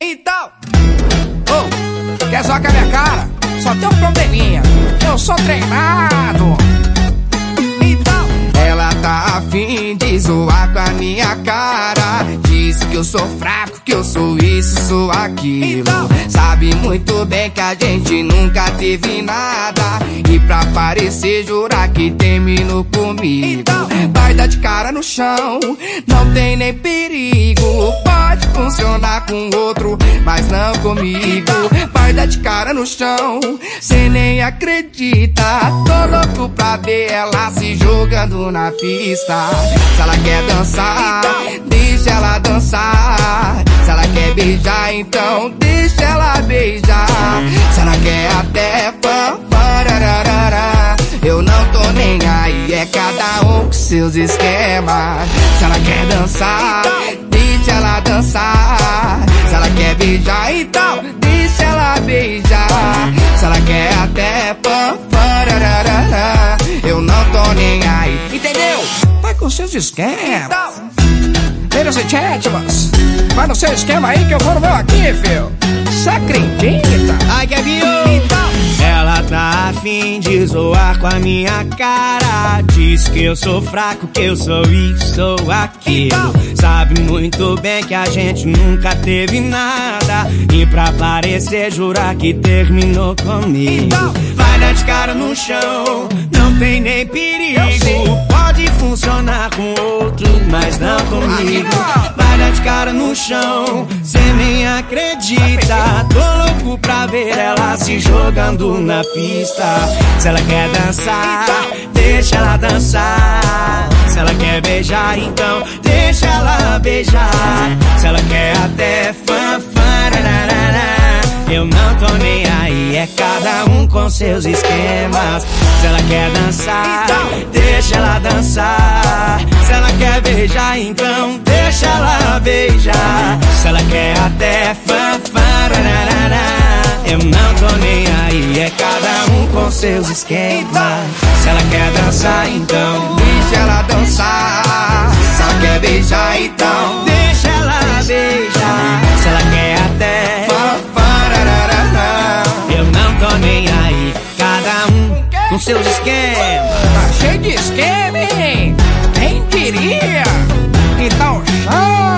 Então, oh, quer zoar com a minha cara? Só tem um probleminha. Eu sou treinado. Então, ela tá afim de zoar com a minha cara. Diz que eu sou fraco, que eu sou isso, sou aquilo. Então, Sabe muito bem que a gente nunca teve nada. E pra parecer, jurar que terminou comigo. Então, vai dar de cara no chão, não tem nem perigo. Pode funcionar com outro, mas não comigo. Vai dar de cara no chão, cê nem acredita. Tô louco pra ver ela se jogando na pista. Se ela quer dançar, deixa ela dançar. Se ela quer beijar, então deixa ela beijar. Se ela quer até parararara. Eu não tô nem aí, é cada um com seus esquemas. Se ela quer dançar, até pam. Eu não tô nem aí, entendeu? Vai com seus esquemas. Eles e Chatmas, vai no seu esquema aí que eu vou no meu aqui, filho. Cê acredita? Ai, Kevinho! Ela afim de zoar com a minha cara. Diz que eu sou fraco, que eu sou isso, sou aquilo. Sabe muito bem que a gente nunca teve nada. E pra parecer, jurar que terminou comigo. Vai dar de cara no chão, não tem nem perigo. Chão, cê nem acredita. Tô louco pra ver ela se jogando na pista. Se ela quer dançar, deixa ela dançar. Se ela quer beijar, então deixa ela beijar. Se ela quer até fanfarararara. Eu não tô nem aí, é cada um com seus esquemas. Se ela quer dançar, deixa ela dançar. Se ela quer beijar, então deixa ela beijar é até fanfarararará. Eu não tô nem aí, é cada um com seus esquemas. Se ela quer dançar, então deixa ela dançar. Se ela quer beijar, então deixa ela beijar. Se ela quer até fanfarararará. Eu não tô nem aí, cada um com seus esquemas. Tá cheio de esquema, hein? Quem diria? Então chama!